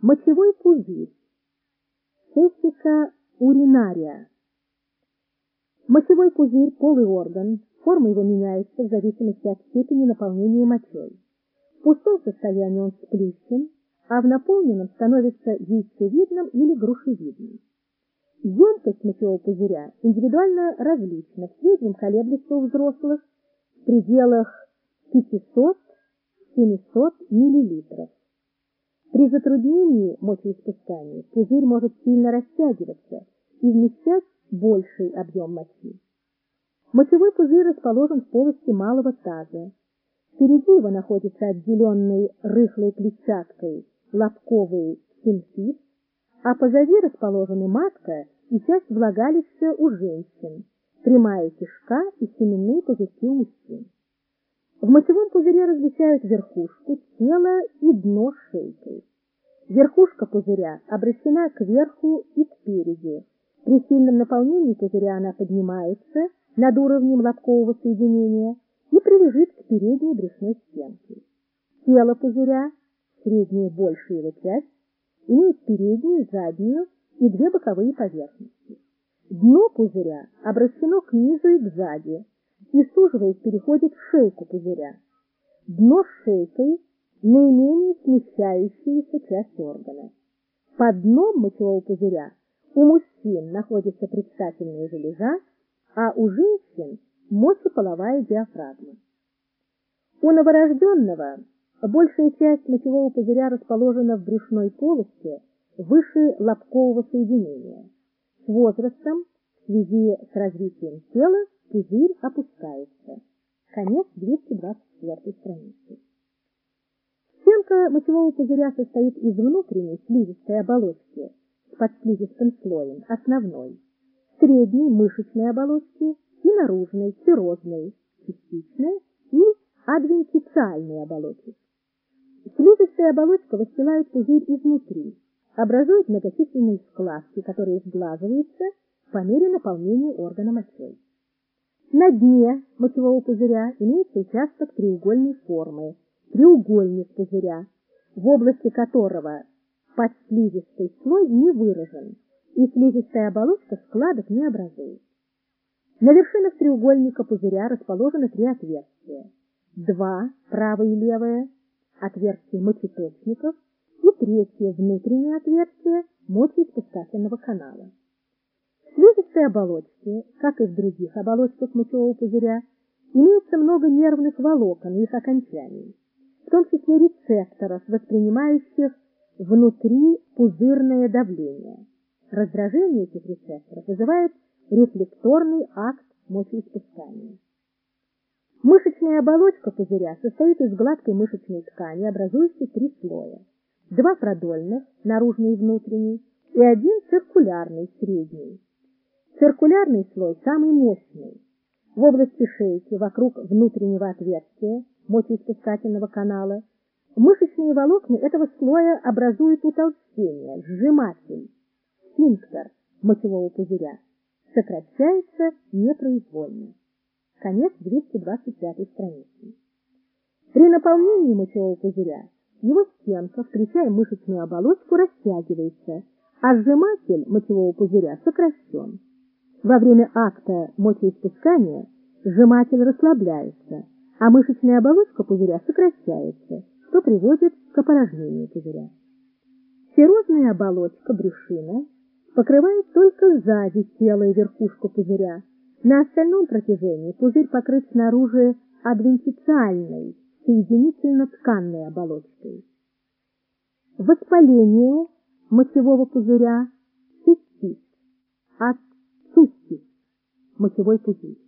Мочевой пузырь. Цестика уринария. Мочевой пузырь – полый орган, форма его меняется в зависимости от степени наполнения мочой. В пустом состоянии он сплющен, а в наполненном становится яйцевидным или грушевидным. Емкость мочевого пузыря индивидуально различна, в среднем колеблется у взрослых в пределах 500-700 мл. При затруднении мочеиспускания пузырь может сильно растягиваться и вмещать больший объем мочи. Мочевой пузырь расположен в полости малого таза. Впереди его находится отделенный рыхлой клетчаткой лобковый симфиз, а позади расположены матка и часть влагалища у женщин, прямая кишка и семенные пузырьки у мужчин. В мочевом пузыре различают верхушку, тело и дно шейкой. Верхушка пузыря обращена кверху и спереди. При сильном наполнении пузыря она поднимается над уровнем лобкового соединения и прилежит к передней брюшной стенке. Тело пузыря, средняя большая его часть, имеет переднюю, заднюю и две боковые поверхности. Дно пузыря обращено к низу и к сзади, и, суживаясь, переходит в шейку пузыря. Дно с шейкой – наименее смещающаяся часть органа. Под дном мочевого пузыря у мужчин находится предстательная железа, а у женщин – мочеполовая диафрагма. У новорожденного большая часть мочевого пузыря расположена в брюшной полости выше лобкового соединения. С возрастом, в связи с развитием тела, пузырь опускается. Конец 224 страницы. Стенка мочевого пузыря состоит из внутренней слизистой оболочки с подслизистым слоем, основной, средней мышечной оболочки и наружной, серозной, частичной и адвентициальной оболочки. Слизистая оболочка выстилает пузырь изнутри, образует многочисленные складки, которые сглаживаются по мере наполнения органа мочой. На дне мочевого пузыря имеется участок треугольной формы, треугольник пузыря, в области которого подслизистый слой не выражен, и слизистая оболочка складок не образует. На вершинах треугольника пузыря расположены три отверстия. Два, правое и левое, отверстия мочеточников, и третье, внутреннее отверстие мочеиспускательного канала. Слизистой оболочке, как и в других оболочках мочевого пузыря, имеется много нервных волокон и их окончаний, в том числе рецепторов, воспринимающих внутри пузырное давление. Раздражение этих рецепторов вызывает рефлекторный акт мочеиспускания. Мышечная оболочка пузыря состоит из гладкой мышечной ткани, образующей три слоя. Два продольных, наружный и внутренний, и один циркулярный, средний. Циркулярный слой самый мощный. В области шейки, вокруг внутреннего отверстия, мочеиспускательного канала, мышечные волокна этого слоя образуют утолщение, сжиматель, сфинктер мочевого пузыря. Сокращается непроизвольно. Конец 225 страницы. При наполнении мочевого пузыря его стенка, включая мышечную оболочку, растягивается, а сжиматель мочевого пузыря сокращен. Во время акта мочеиспускания сжиматель расслабляется, а мышечная оболочка пузыря сокращается, что приводит к опорожнению пузыря. Серозная оболочка брюшина покрывает только сзади тело и верхушку пузыря, на остальном протяжении пузырь покрыт снаружи адвентициальной, соединительно-тканной оболочкой. Воспаление мочевого пузыря – цистит, от цистит – мочевой пузырь.